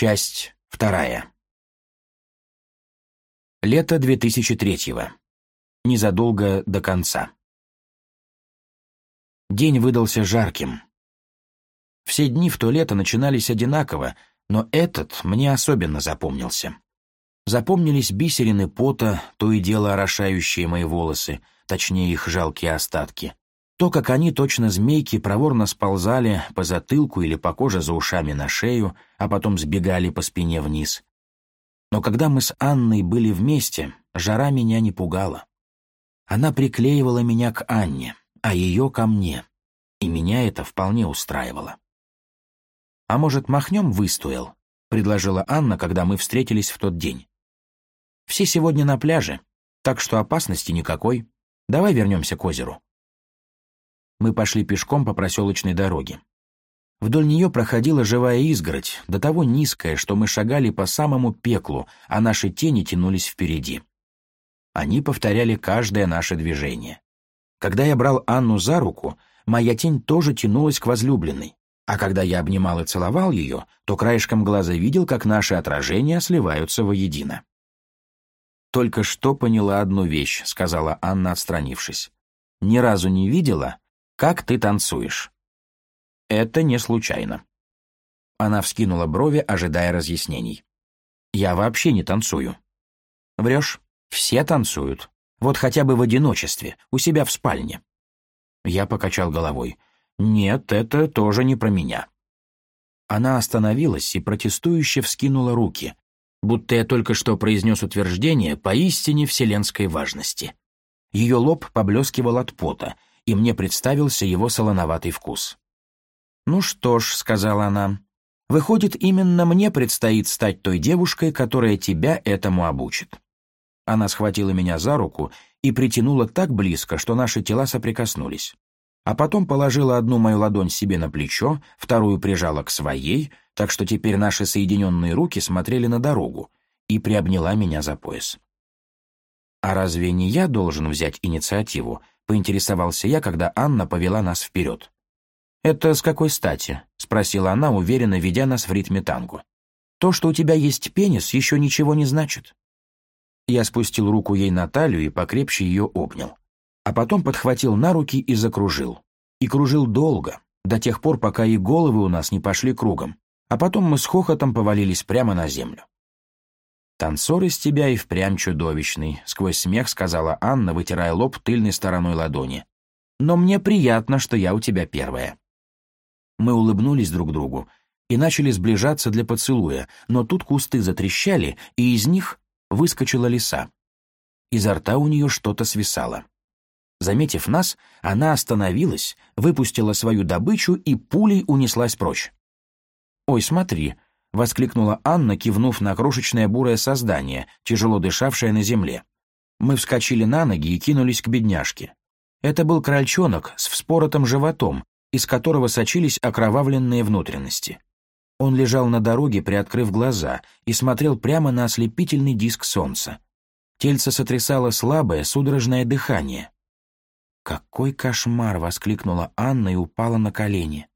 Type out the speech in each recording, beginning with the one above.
Часть вторая. Лето 2003-го. Незадолго до конца. День выдался жарким. Все дни в то лето начинались одинаково, но этот мне особенно запомнился. Запомнились бисерины пота, то и дело орошающие мои волосы, точнее их жалкие остатки. То, как они, точно змейки, проворно сползали по затылку или по коже за ушами на шею, а потом сбегали по спине вниз. Но когда мы с Анной были вместе, жара меня не пугала. Она приклеивала меня к Анне, а ее ко мне. И меня это вполне устраивало. «А может, махнем выстоял?» — предложила Анна, когда мы встретились в тот день. «Все сегодня на пляже, так что опасности никакой. Давай вернемся к озеру». Мы пошли пешком по проселочной дороге. Вдоль нее проходила живая изгородь, до того низкая, что мы шагали по самому пеклу, а наши тени тянулись впереди. Они повторяли каждое наше движение. Когда я брал Анну за руку, моя тень тоже тянулась к возлюбленной, а когда я обнимал и целовал ее, то краешком глаза видел, как наши отражения сливаются воедино. «Только что поняла одну вещь», — сказала Анна, отстранившись. «Ни разу не видела, как ты танцуешь?» «Это не случайно». Она вскинула брови, ожидая разъяснений. «Я вообще не танцую». «Врешь? Все танцуют. Вот хотя бы в одиночестве, у себя в спальне». Я покачал головой. «Нет, это тоже не про меня». Она остановилась и протестующе вскинула руки, будто я только что произнес утверждение поистине вселенской важности. Ее лоб поблескивал от пота — и мне представился его солоноватый вкус. «Ну что ж», — сказала она, — «выходит, именно мне предстоит стать той девушкой, которая тебя этому обучит». Она схватила меня за руку и притянула так близко, что наши тела соприкоснулись. А потом положила одну мою ладонь себе на плечо, вторую прижала к своей, так что теперь наши соединенные руки смотрели на дорогу, и приобняла меня за пояс. «А разве не я должен взять инициативу?» поинтересовался я, когда Анна повела нас вперед. «Это с какой стати?» — спросила она, уверенно ведя нас в ритме танго. «То, что у тебя есть пенис, еще ничего не значит». Я спустил руку ей на талию и покрепче ее обнял. А потом подхватил на руки и закружил. И кружил долго, до тех пор, пока и головы у нас не пошли кругом. А потом мы с хохотом повалились прямо на землю. «Танцор из тебя и впрямь чудовищный», — сквозь смех сказала Анна, вытирая лоб тыльной стороной ладони. «Но мне приятно, что я у тебя первая». Мы улыбнулись друг другу и начали сближаться для поцелуя, но тут кусты затрещали, и из них выскочила лиса. Изо рта у нее что-то свисало. Заметив нас, она остановилась, выпустила свою добычу и пулей унеслась прочь. «Ой, смотри, воскликнула Анна, кивнув на крошечное бурое создание, тяжело дышавшее на земле. Мы вскочили на ноги и кинулись к бедняжке. Это был крольчонок с вспоротым животом, из которого сочились окровавленные внутренности. Он лежал на дороге, приоткрыв глаза, и смотрел прямо на ослепительный диск солнца. Тельце сотрясало слабое, судорожное дыхание. «Какой кошмар!» — воскликнула Анна и упала на колени.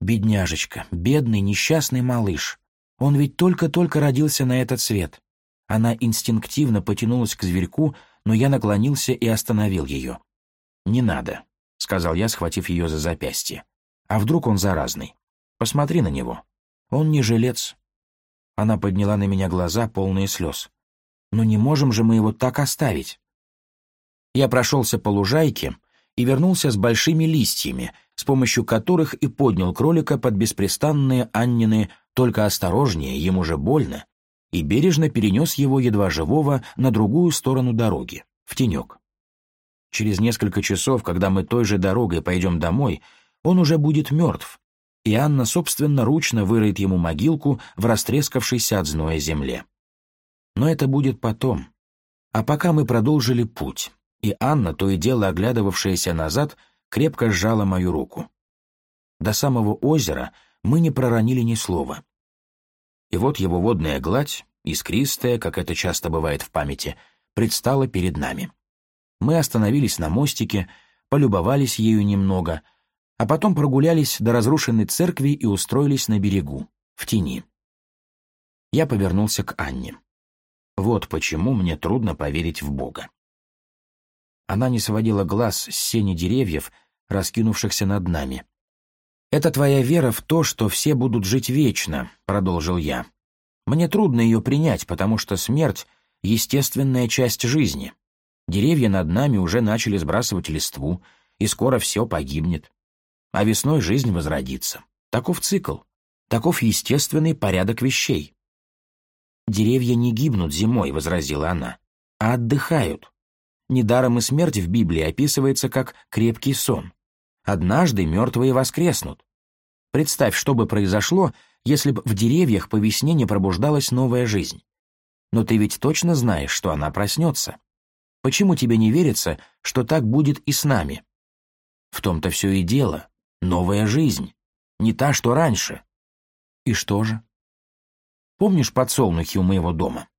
«Бедняжечка, бедный, несчастный малыш!» Он ведь только-только родился на этот свет. Она инстинктивно потянулась к зверьку, но я наклонился и остановил ее. «Не надо», — сказал я, схватив ее за запястье. «А вдруг он заразный? Посмотри на него. Он не жилец». Она подняла на меня глаза, полные слез. Но не можем же мы его так оставить!» Я прошелся по лужайке и вернулся с большими листьями, с помощью которых и поднял кролика под беспрестанные Аннины только осторожнее, ему же больно, и бережно перенес его едва живого на другую сторону дороги, в тенек. Через несколько часов, когда мы той же дорогой пойдем домой, он уже будет мертв, и Анна собственноручно выроет ему могилку в растрескавшейся от зноя земле. Но это будет потом. А пока мы продолжили путь, и Анна, то и дело оглядывавшаяся назад, крепко сжала мою руку. До самого озера — мы не проронили ни слова. И вот его водная гладь, искристая, как это часто бывает в памяти, предстала перед нами. Мы остановились на мостике, полюбовались ею немного, а потом прогулялись до разрушенной церкви и устроились на берегу, в тени. Я повернулся к Анне. Вот почему мне трудно поверить в Бога. Она не сводила глаз с сени деревьев, раскинувшихся над нами, «Это твоя вера в то, что все будут жить вечно», — продолжил я. «Мне трудно ее принять, потому что смерть — естественная часть жизни. Деревья над нами уже начали сбрасывать листву, и скоро все погибнет. А весной жизнь возродится. Таков цикл. Таков естественный порядок вещей». «Деревья не гибнут зимой», — возразила она, — «а отдыхают. Недаром и смерть в Библии описывается как крепкий сон. Однажды мертвые воскреснут. Представь, что бы произошло, если бы в деревьях по весне не пробуждалась новая жизнь. Но ты ведь точно знаешь, что она проснется. Почему тебе не верится, что так будет и с нами? В том-то все и дело. Новая жизнь. Не та, что раньше. И что же? Помнишь подсолнухи у моего дома?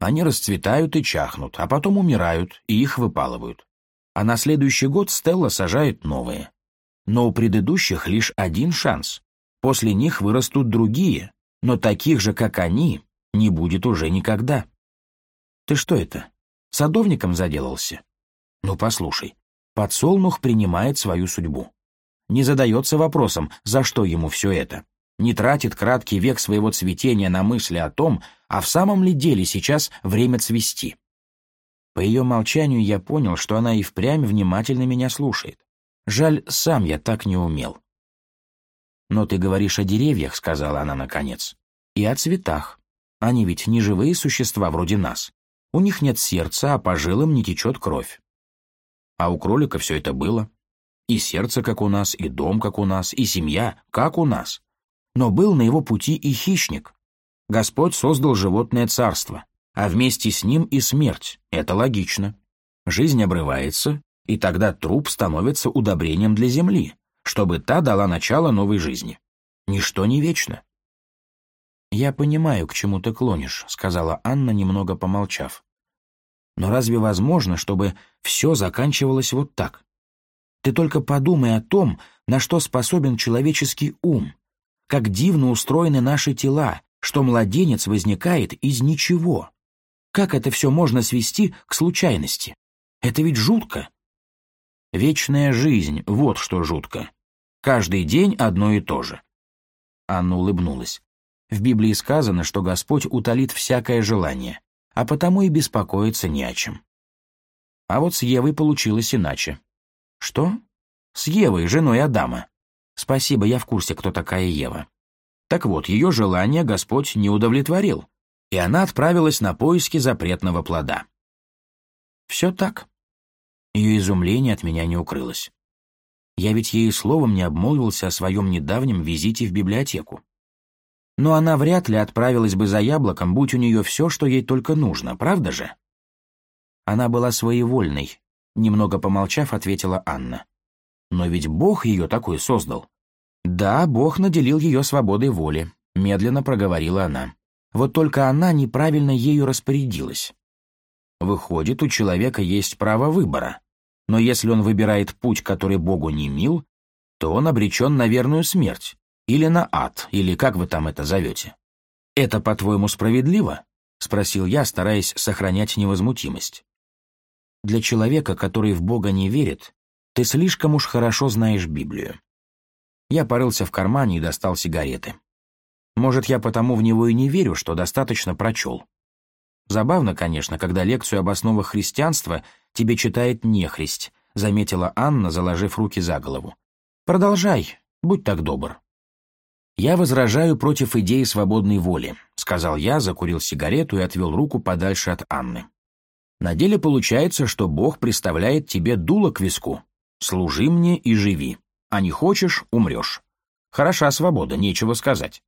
Они расцветают и чахнут, а потом умирают, и их выпалывают а на следующий год Стелла сажает новые. Но у предыдущих лишь один шанс. После них вырастут другие, но таких же, как они, не будет уже никогда. Ты что это, садовником заделался? Ну, послушай, подсолнух принимает свою судьбу. Не задается вопросом, за что ему все это. Не тратит краткий век своего цветения на мысли о том, а в самом ли деле сейчас время цвести. По ее молчанию я понял, что она и впрямь внимательно меня слушает. Жаль, сам я так не умел. «Но ты говоришь о деревьях», — сказала она наконец, — «и о цветах. Они ведь не живые существа вроде нас. У них нет сердца, а по жилам не течет кровь. А у кролика все это было. И сердце, как у нас, и дом, как у нас, и семья, как у нас. Но был на его пути и хищник. Господь создал животное царство а вместе с ним и смерть. Это логично. Жизнь обрывается, и тогда труп становится удобрением для земли, чтобы та дала начало новой жизни. Ничто не вечно. «Я понимаю, к чему ты клонишь», — сказала Анна, немного помолчав. «Но разве возможно, чтобы все заканчивалось вот так? Ты только подумай о том, на что способен человеческий ум, как дивно устроены наши тела, что младенец возникает из ничего, как это все можно свести к случайности? Это ведь жутко. Вечная жизнь, вот что жутко. Каждый день одно и то же. Анна улыбнулась. В Библии сказано, что Господь утолит всякое желание, а потому и беспокоиться не о чем. А вот с Евой получилось иначе. Что? С Евой, женой Адама. Спасибо, я в курсе, кто такая Ева. Так вот, ее желание Господь не удовлетворил и она отправилась на поиски запретного плода. Все так. Ее изумление от меня не укрылось. Я ведь ей словом не обмолвился о своем недавнем визите в библиотеку. Но она вряд ли отправилась бы за яблоком, будь у нее все, что ей только нужно, правда же? Она была своевольной, немного помолчав, ответила Анна. Но ведь Бог ее такой создал. Да, Бог наделил ее свободой воли, медленно проговорила она. Вот только она неправильно ею распорядилась. Выходит, у человека есть право выбора. Но если он выбирает путь, который Богу не мил, то он обречен на верную смерть, или на ад, или как вы там это зовете. «Это, по-твоему, справедливо?» — спросил я, стараясь сохранять невозмутимость. «Для человека, который в Бога не верит, ты слишком уж хорошо знаешь Библию». Я порылся в кармане и достал сигареты. Может, я потому в него и не верю, что достаточно прочел. Забавно, конечно, когда лекцию об основах христианства тебе читает нехристь, заметила Анна, заложив руки за голову. Продолжай, будь так добр. «Я возражаю против идеи свободной воли», — сказал я, закурил сигарету и отвел руку подальше от Анны. «На деле получается, что Бог представляет тебе дуло к виску. Служи мне и живи. А не хочешь — умрешь. Хороша свобода, нечего сказать.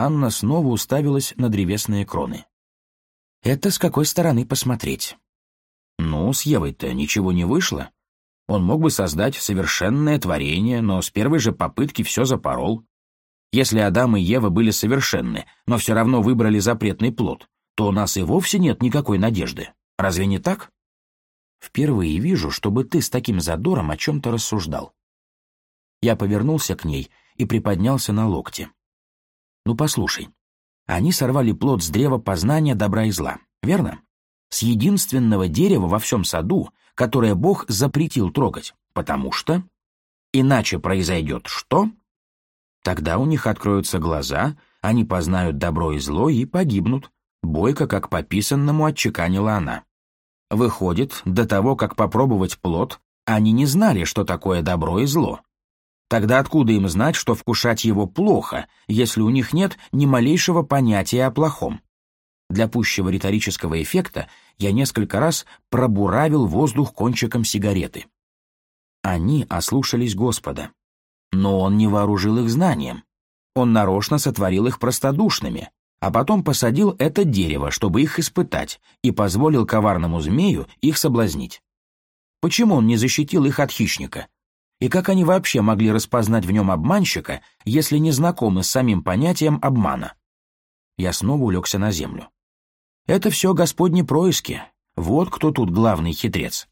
Анна снова уставилась на древесные кроны. «Это с какой стороны посмотреть?» «Ну, с Евой-то ничего не вышло. Он мог бы создать совершенное творение, но с первой же попытки все запорол. Если Адам и Ева были совершенны, но все равно выбрали запретный плод, то у нас и вовсе нет никакой надежды. Разве не так?» «Впервые вижу, чтобы ты с таким задором о чем-то рассуждал». Я повернулся к ней и приподнялся на локте. Ну послушай, они сорвали плод с древа познания добра и зла, верно? С единственного дерева во всем саду, которое Бог запретил трогать, потому что... Иначе произойдет что? Тогда у них откроются глаза, они познают добро и зло и погибнут. Бойко, как по писанному, отчеканила она. Выходит, до того, как попробовать плод, они не знали, что такое добро и зло. Тогда откуда им знать, что вкушать его плохо, если у них нет ни малейшего понятия о плохом? Для пущего риторического эффекта я несколько раз пробуравил воздух кончиком сигареты. Они ослушались Господа. Но он не вооружил их знанием. Он нарочно сотворил их простодушными, а потом посадил это дерево, чтобы их испытать, и позволил коварному змею их соблазнить. Почему он не защитил их от хищника? И как они вообще могли распознать в нем обманщика, если не знакомы с самим понятием обмана? Я снова улегся на землю. Это все господни происки. Вот кто тут главный хитрец.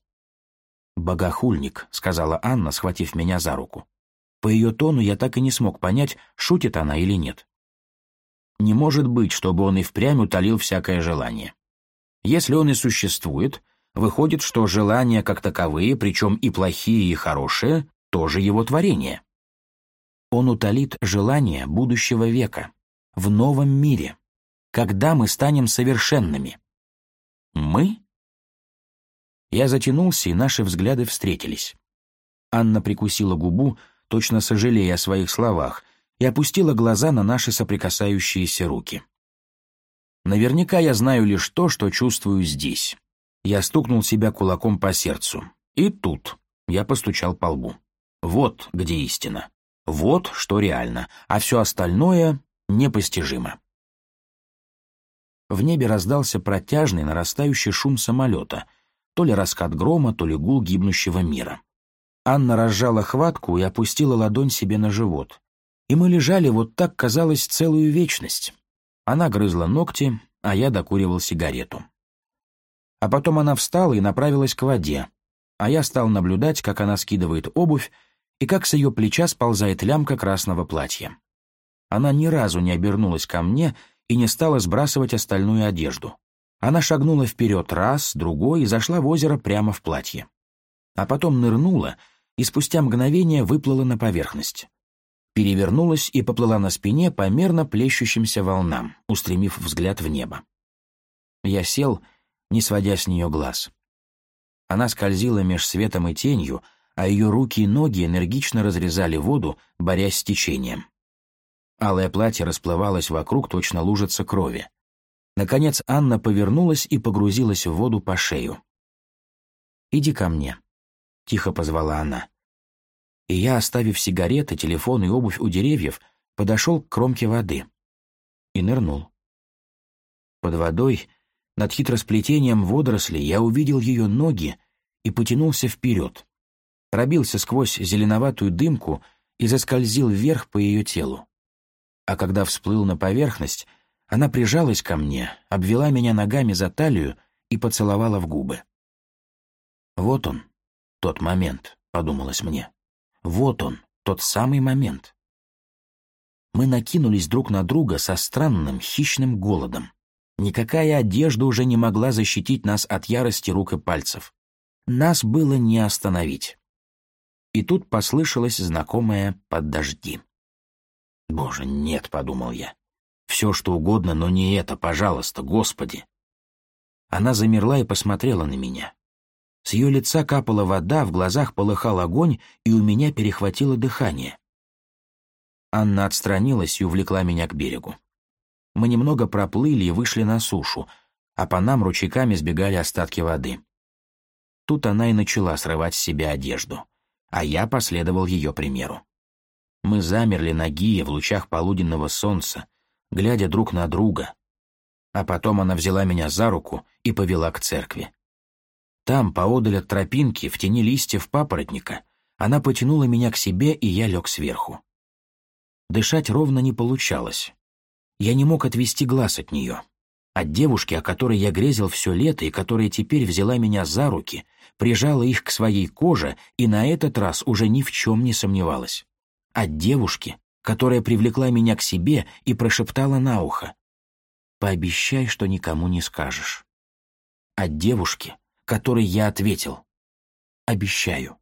«Богохульник», — сказала Анна, схватив меня за руку. По ее тону я так и не смог понять, шутит она или нет. Не может быть, чтобы он и впрямь утолил всякое желание. Если он и существует, выходит, что желания как таковые, причем и плохие, и хорошие, тоже его творение. Он утолит желание будущего века, в новом мире, когда мы станем совершенными. Мы? Я затянулся, и наши взгляды встретились. Анна прикусила губу, точно сожалея о своих словах, и опустила глаза на наши соприкасающиеся руки. Наверняка я знаю лишь то, что чувствую здесь. Я стукнул себя кулаком по сердцу. И тут я постучал по лбу. Вот где истина. Вот что реально, а все остальное непостижимо. В небе раздался протяжный нарастающий шум самолета, то ли раскат грома, то ли гул гибнущего мира. Анна разжала хватку и опустила ладонь себе на живот. И мы лежали вот так, казалось, целую вечность. Она грызла ногти, а я докуривал сигарету. А потом она встала и направилась к воде, а я стал наблюдать, как она скидывает обувь и как с ее плеча сползает лямка красного платья. Она ни разу не обернулась ко мне и не стала сбрасывать остальную одежду. Она шагнула вперед раз, другой и зашла в озеро прямо в платье. А потом нырнула и спустя мгновение выплыла на поверхность. Перевернулась и поплыла на спине по мерно плещущимся волнам, устремив взгляд в небо. Я сел, не сводя с нее глаз. Она скользила меж светом и тенью, а ее руки и ноги энергично разрезали воду, борясь с течением. Алое платье расплывалось вокруг, точно лужица крови. Наконец Анна повернулась и погрузилась в воду по шею. «Иди ко мне», — тихо позвала она. И я, оставив сигареты, телефон и обувь у деревьев, подошел к кромке воды и нырнул. Под водой, над хитросплетением водорослей, я увидел ее ноги и потянулся вперед пробился сквозь зеленоватую дымку и заскользил вверх по ее телу. А когда всплыл на поверхность, она прижалась ко мне, обвела меня ногами за талию и поцеловала в губы. «Вот он, тот момент», — подумалось мне. «Вот он, тот самый момент». Мы накинулись друг на друга со странным хищным голодом. Никакая одежда уже не могла защитить нас от ярости рук и пальцев. Нас было не остановить и тут послышалось знакомое «подожди». «Боже, нет», — подумал я. «Все, что угодно, но не это, пожалуйста, Господи!» Она замерла и посмотрела на меня. С ее лица капала вода, в глазах полыхал огонь, и у меня перехватило дыхание. Анна отстранилась и увлекла меня к берегу. Мы немного проплыли и вышли на сушу, а по нам ручейками сбегали остатки воды. Тут она и начала срывать с себя одежду — а я последовал ее примеру. Мы замерли на ноги в лучах полуденного солнца, глядя друг на друга. А потом она взяла меня за руку и повела к церкви. Там, поодаль от тропинки, в тени листьев папоротника, она потянула меня к себе, и я лег сверху. Дышать ровно не получалось. Я не мог отвести глаз от нее. От девушки, о которой я грезил все лето и которая теперь взяла меня за руки, прижала их к своей коже и на этот раз уже ни в чем не сомневалась. От девушки, которая привлекла меня к себе и прошептала на ухо «Пообещай, что никому не скажешь». От девушки, которой я ответил «Обещаю».